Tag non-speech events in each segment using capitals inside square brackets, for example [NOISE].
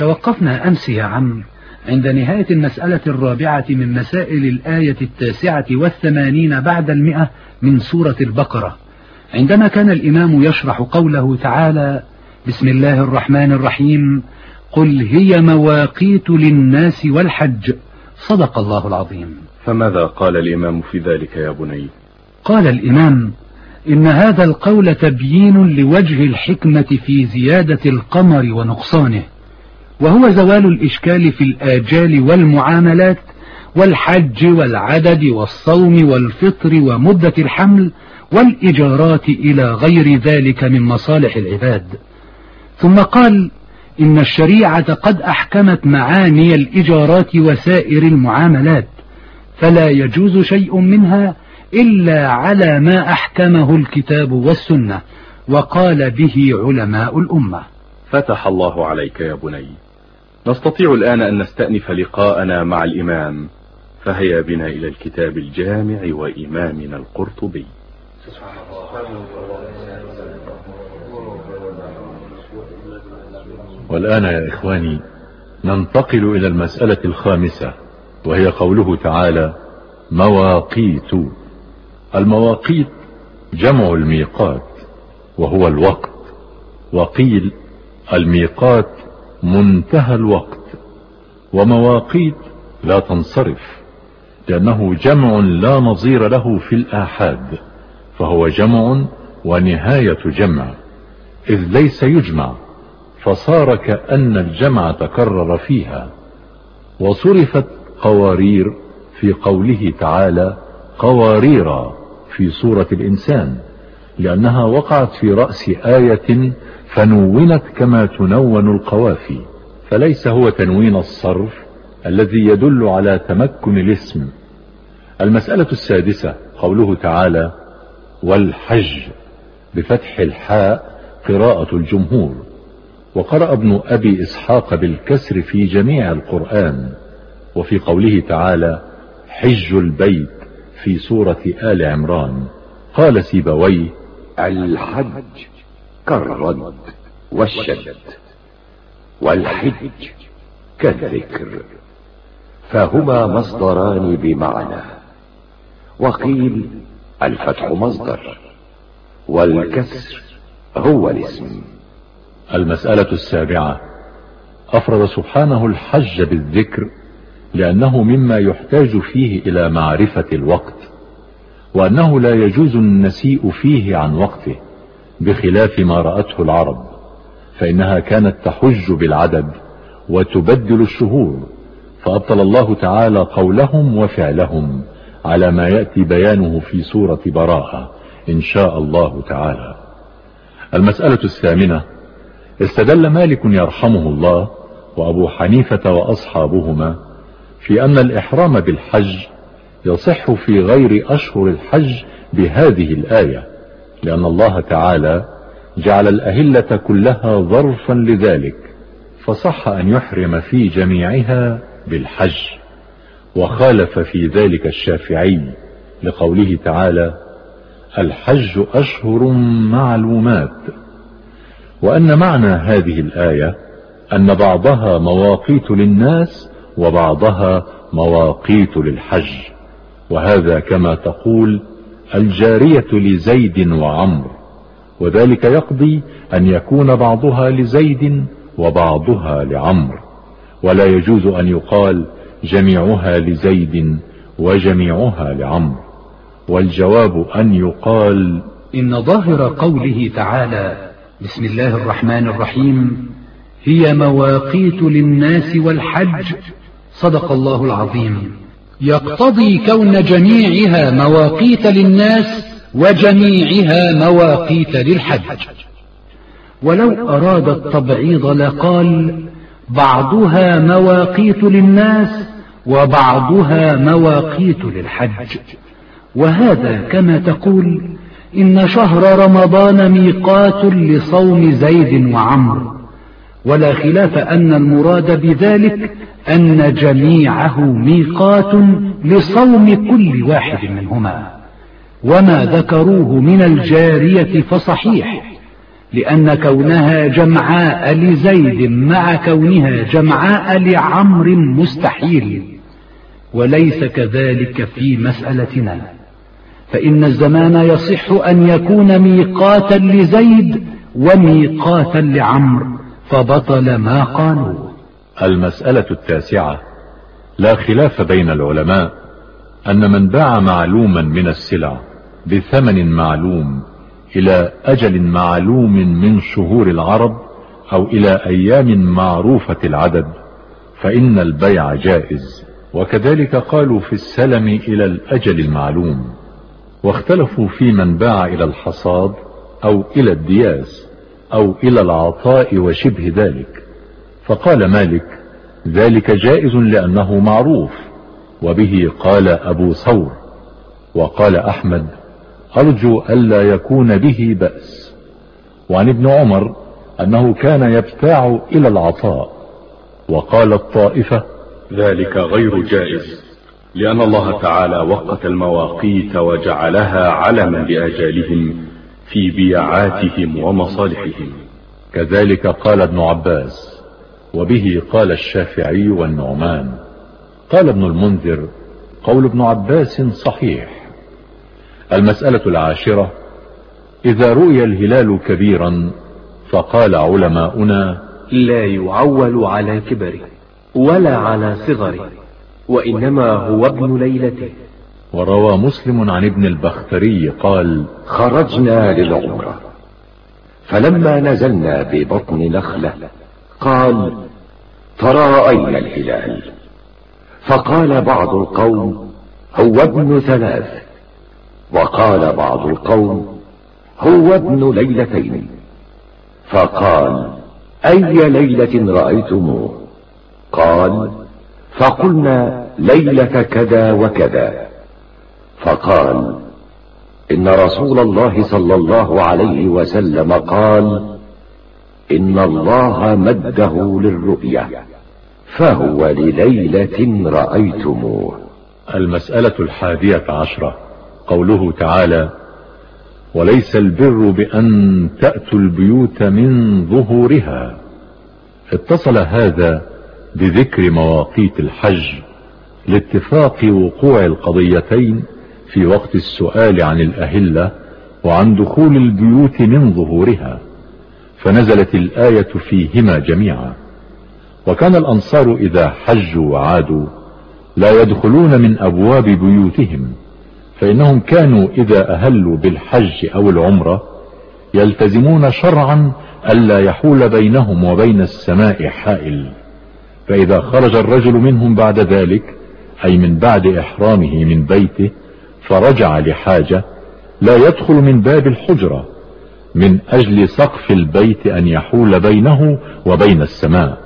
توقفنا أمس يا عم عند نهاية المسألة الرابعة من مسائل الآية التاسعة والثمانين بعد المئة من سورة البقرة. عندما كان الإمام يشرح قوله تعالى بسم الله الرحمن الرحيم قل هي مواقيت للناس والحج. صدق الله العظيم. فماذا قال الإمام في ذلك يا بني؟ قال الإمام إن هذا القول تبيين لوجه الحكمة في زيادة القمر ونقصانه. وهو زوال الإشكال في الآجال والمعاملات والحج والعدد والصوم والفطر ومدة الحمل والإجارات إلى غير ذلك من مصالح العباد. ثم قال إن الشريعة قد أحكمت معاني الإجارات وسائر المعاملات فلا يجوز شيء منها إلا على ما أحكمه الكتاب والسنة وقال به علماء الأمة. فتح الله عليك يا بني نستطيع الآن أن نستأنف لقاءنا مع الإمام. فهيا بنا إلى الكتاب الجامع وإمامنا القرطبي. والآن يا إخواني ننتقل إلى المسألة الخامسة وهي قوله تعالى مواقيت. المواقيت جمع الميقات وهو الوقت. وقيل الميقات منتهى الوقت ومواقيت لا تنصرف لأنه جمع لا نظير له في الآحاد فهو جمع ونهاية جمع إذ ليس يجمع فصار كأن الجمع تكرر فيها وصرفت قوارير في قوله تعالى قوارير في سورة الإنسان. لأنها وقعت في رأس آية فنونت كما تنون القوافي فليس هو تنوين الصرف الذي يدل على تمكن الاسم. المسألة السادسة قوله تعالى والحج بفتح الحاء قراءة الجمهور. وقرأ ابن أبي إسحاق بالكسر في جميع القرآن وفي قوله تعالى حج البيت في سورة آل عمران. قال سيبويه. الحج كالرد والشد والحج كالذكر فهما مصدران بمعنى. وقيل الفتح مصدر والكسر هو الاسم. المسألة السابعة أفرد سبحانه الحج بالذكر لأنه مما يحتاج فيه إلى معرفة الوقت. وأنه لا يجوز النسيء فيه عن وقته بخلاف ما رأته العرب فإنها كانت تحج بالعدد وتبدل الشهور فأبطل الله تعالى قولهم وفعلهم على ما يأتي بيانه في سورة براءة إن شاء الله تعالى. المسألة الثامنة استدل مالك يرحمه الله وأبو حنيفة وأصحابهما في أن الإحرام بالحج يصح في غير أشهر الحج بهذه الآية لأن الله تعالى جعل الأهلة كلها ظرفا لذلك فصح أن يحرم في جميعها بالحج وخالف في ذلك الشافعي لقوله تعالى الحج أشهر معلومات. وأن معنى هذه الآية أن بعضها مواقيت للناس وبعضها مواقيت للحج. وهذا كما تقول الجارية لزيد وعمر وذلك يقضي أن يكون بعضها لزيد وبعضها لعمر ولا يجوز أن يقال جميعها لزيد وجميعها لعمر والجواب أن يقال إن ظاهر قوله تعالى بسم الله الرحمن الرحيم هي مواقيت للناس والحج. صدق الله العظيم. يقتضي كون جميعها مواقيت للناس وجميعها مواقيت للحج. ولو أراد التبعيض لقال بعضها مواقيت للناس وبعضها مواقيت للحج. وهذا كما تقول إن شهر رمضان ميقات لصوم زيد وعمر. ولا خلاف أن المراد بذلك أن جميعه ميقات لصوم كل واحد منهما. وما ذكروه من الجارية فصحيح لأن كونها جمعاء لزيد مع كونها جمعاء لعمر مستحيل. وليس كذلك في مسألتنا. فإن الزمان يصح أن يكون ميقاتا لزيد وميقاتا لعمر. فبطل ما قالوا. المسألة التاسعة لا خلاف بين العلماء أن من باع معلوما من السلع بثمن معلوم إلى أجل معلوم من شهور العرب أو إلى أيام معروفة العدد فإن البيع جائز وكذلك قالوا في السلم إلى الأجل المعلوم واختلفوا في من باع إلى الحصاد أو إلى الدياس. أو إلى العطاء وشبه ذلك. فقال مالك ذلك جائز لأنه معروف. وبه قال أبو ثور. وقال أحمد أرجو ألا يكون به بأس. وعن ابن عمر أنه كان يبتاع إلى العطاء. وقال الطائفة ذلك غير جائز لأن الله تعالى وقت المواقيت وجعلها علما لآجالهم في بيعاتهم ومصالحهم. كذلك قال ابن عباس وبه قال الشافعي والنعمان. قال ابن المنذر قول ابن عباس صحيح. المسألة العاشرة إذا رؤي الهلال كبيرا فقال علماؤنا لا يعول على كبره ولا على صغره وإنما هو ابن ليلته. وروى مسلم عن ابن البختري قال خرجنا للعمرة فلما نزلنا ببطن نخلة قال تراءينا الهلال. فقال بعض القوم هو ابن ثلاث. وقال بعض القوم هو ابن ليلتين. فقال أي ليلة رأيتموه؟ قال فقلنا ليلة كذا وكذا. فقال إن رسول الله صلى الله عليه وسلم قال إن الله مده للرؤية فهو لليلة رأيتموه. المسألة الحادية عشرة. قوله تعالى وليس البر بأن تأتوا البيوت من ظهورها. اتصل هذا بذكر مواقيت الحج لاتفاق وقوع القضيتين في وقت السؤال عن الأهلة وعن دخول البيوت من ظهورها فنزلت الآية فيهما جميعا. وكان الأنصار إذا حجوا وعادوا لا يدخلون من أبواب بيوتهم فإنهم كانوا إذا أهلوا بالحج أو العمرة يلتزمون شرعا ألا يحول بينهم وبين السماء حائل. فإذا خرج الرجل منهم بعد ذلك أي من بعد إحرامه من بيته فرجع لحاجة لا يدخل من باب الحجرة من أجل سقف البيت أن يحول بينه وبين السماء.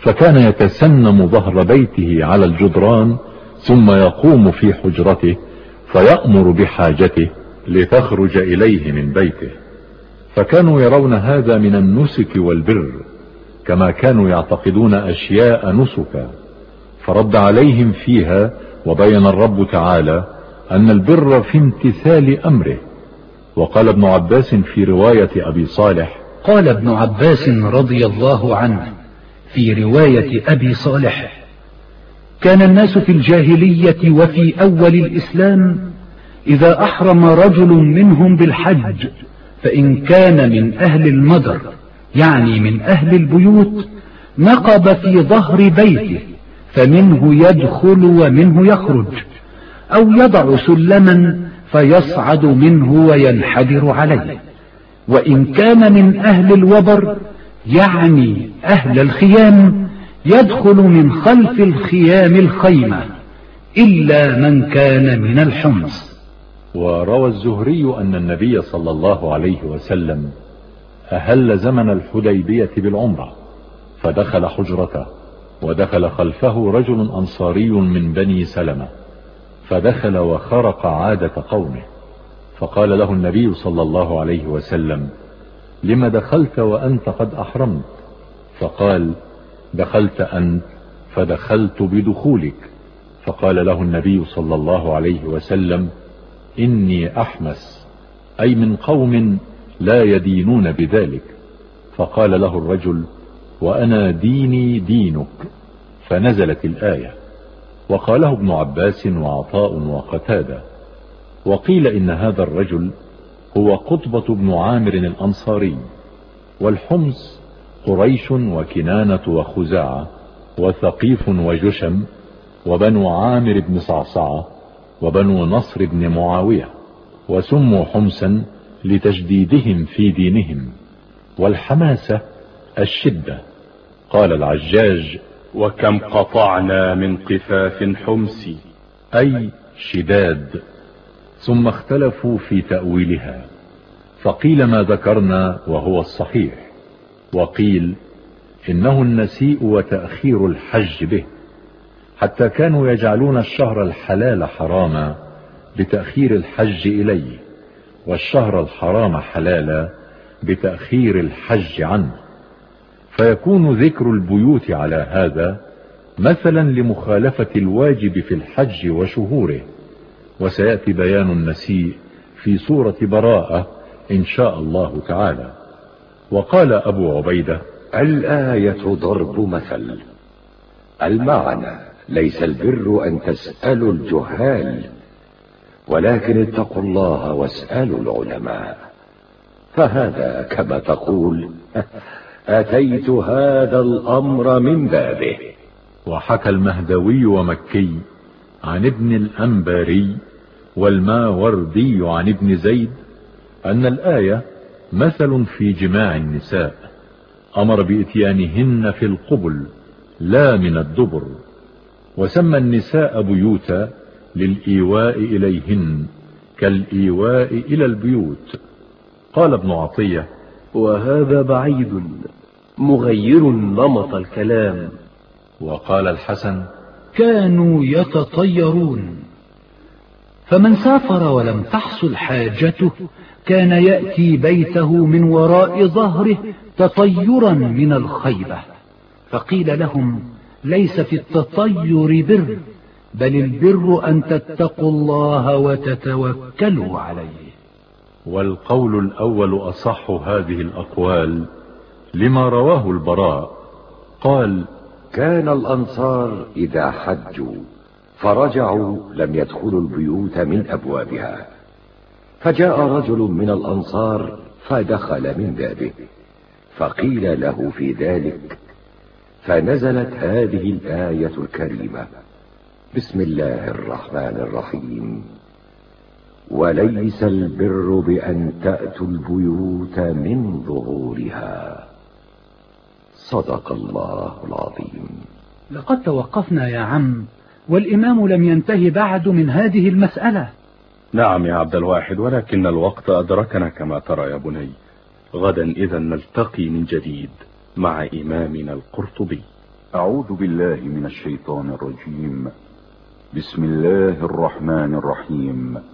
فكان يتسنم ظهر بيته على الجدران ثم يقوم في حجرته فيأمر بحاجته لتخرج إليه من بيته. فكانوا يرون هذا من النسك والبر كما كانوا يعتقدون أشياء نسكا. فرد عليهم فيها وبين الرب تعالى أن البر في امتثال أمره. وقال ابن عباس في رواية أبي صالح قال ابن عباس رضي الله عنه في رواية أبي صالح كان الناس في الجاهلية وفي أول الإسلام إذا أحرم رجل منهم بالحج فإن كان من أهل المدر يعني من أهل البيوت نقب في ظهر بيته فمنه يدخل ومنه يخرج. أو يضع سلما فيصعد منه وينحدر عليه. وإن كان من أهل الوبر يعني أهل الخيام يدخل من خلف الخيام الخيمة إلا من كان من الحمص. وروى الزهري أن النبي صلى الله عليه وسلم أهل زمن الحديبية بالعمرة فدخل حجرته ودخل خلفه رجل أنصاري من بني سلمة. فدخل وخرق عادة قومه. فقال له النبي صلى الله عليه وسلم لم دخلت وأنت قد أحرمت؟ فقال دخلت أنت فدخلت بدخولك. فقال له النبي صلى الله عليه وسلم إني أحمس أي من قوم لا يدينون بذلك. فقال له الرجل وأنا ديني دينك. فنزلت الآية. وقاله ابن عباس وعطاء وقتادة. وقيل إن هذا الرجل هو قطبة بن عامر الأنصاري والحمص قريش وكنانة وخزاعة وثقيف وجشم وبنو عامر بن صعصعة وبنو نصر بن معاوية وسموا حمسا لتجديدهم في دينهم والحماسة الشدة. قال العجاج وكم قطعنا من قفاف حمس أي شداد ثم اختلفوا في تأويلها فقيل ما ذكرنا وهو الصحيح وقيل إنه النسيء وتأخير الحج به حتى كانوا يجعلون الشهر الحلال حراما بتأخير الحج إليه والشهر الحرام حلالا بتأخير الحج عنه. فيكون ذكر البيوت على هذا مثلا لمخالفة الواجب في الحج وشهوره. وسيأتي بيان النسيء في سورة براءة إن شاء الله تعالى. وقال أبو عبيدة الآية ضرب مثل. المعنى ليس البر أن تسألوا الجهال ولكن اتقوا الله واسألوا العلماء. فهذا كما تقول. [LAUGHS] أتيت هذا الأمر من بابه. وحكى المهدوي ومكي عن ابن الأنباري والماوردي عن ابن زيد أن الآية مثل في جماع النساء أمر بإتيانهن في القبل لا من الدبر وسمى النساء بيوتا للإيواء إليهن كالإيواء إلى البيوت. قال ابن عطية وهذا بعيد مغير نمط الكلام. وقال الحسن كانوا يتطيرون. فمن سافر ولم تحصل حاجته كان يأتي بيته من وراء ظهره تطيرا من الخيبة. فقيل لهم ليس في التطير بر بل البر أن تتقوا الله وتتوكلوا عليه. والقول الأول أصح هذه الأقوال لما رواه البراء. قال كان الأنصار إذا حجوا فرجعوا لم يدخلوا البيوت من أبوابها. فجاء رجل من الأنصار فدخل من بابه. فقيل له في ذلك فنزلت هذه الآية الكريمة. بسم الله الرحمن الرحيم. وليس البر بأن تأتوا البيوت من ظهورها. صدق الله العظيم. لقد توقفنا يا عم والإمام لم ينتهي بعد من هذه المسألة. نعم يا عبد الواحد ولكن الوقت أدركنا كما ترى يا بني. غدا إذا نلتقي من جديد مع إمامنا القرطبي. أعوذ بالله من الشيطان الرجيم. بسم الله الرحمن الرحيم.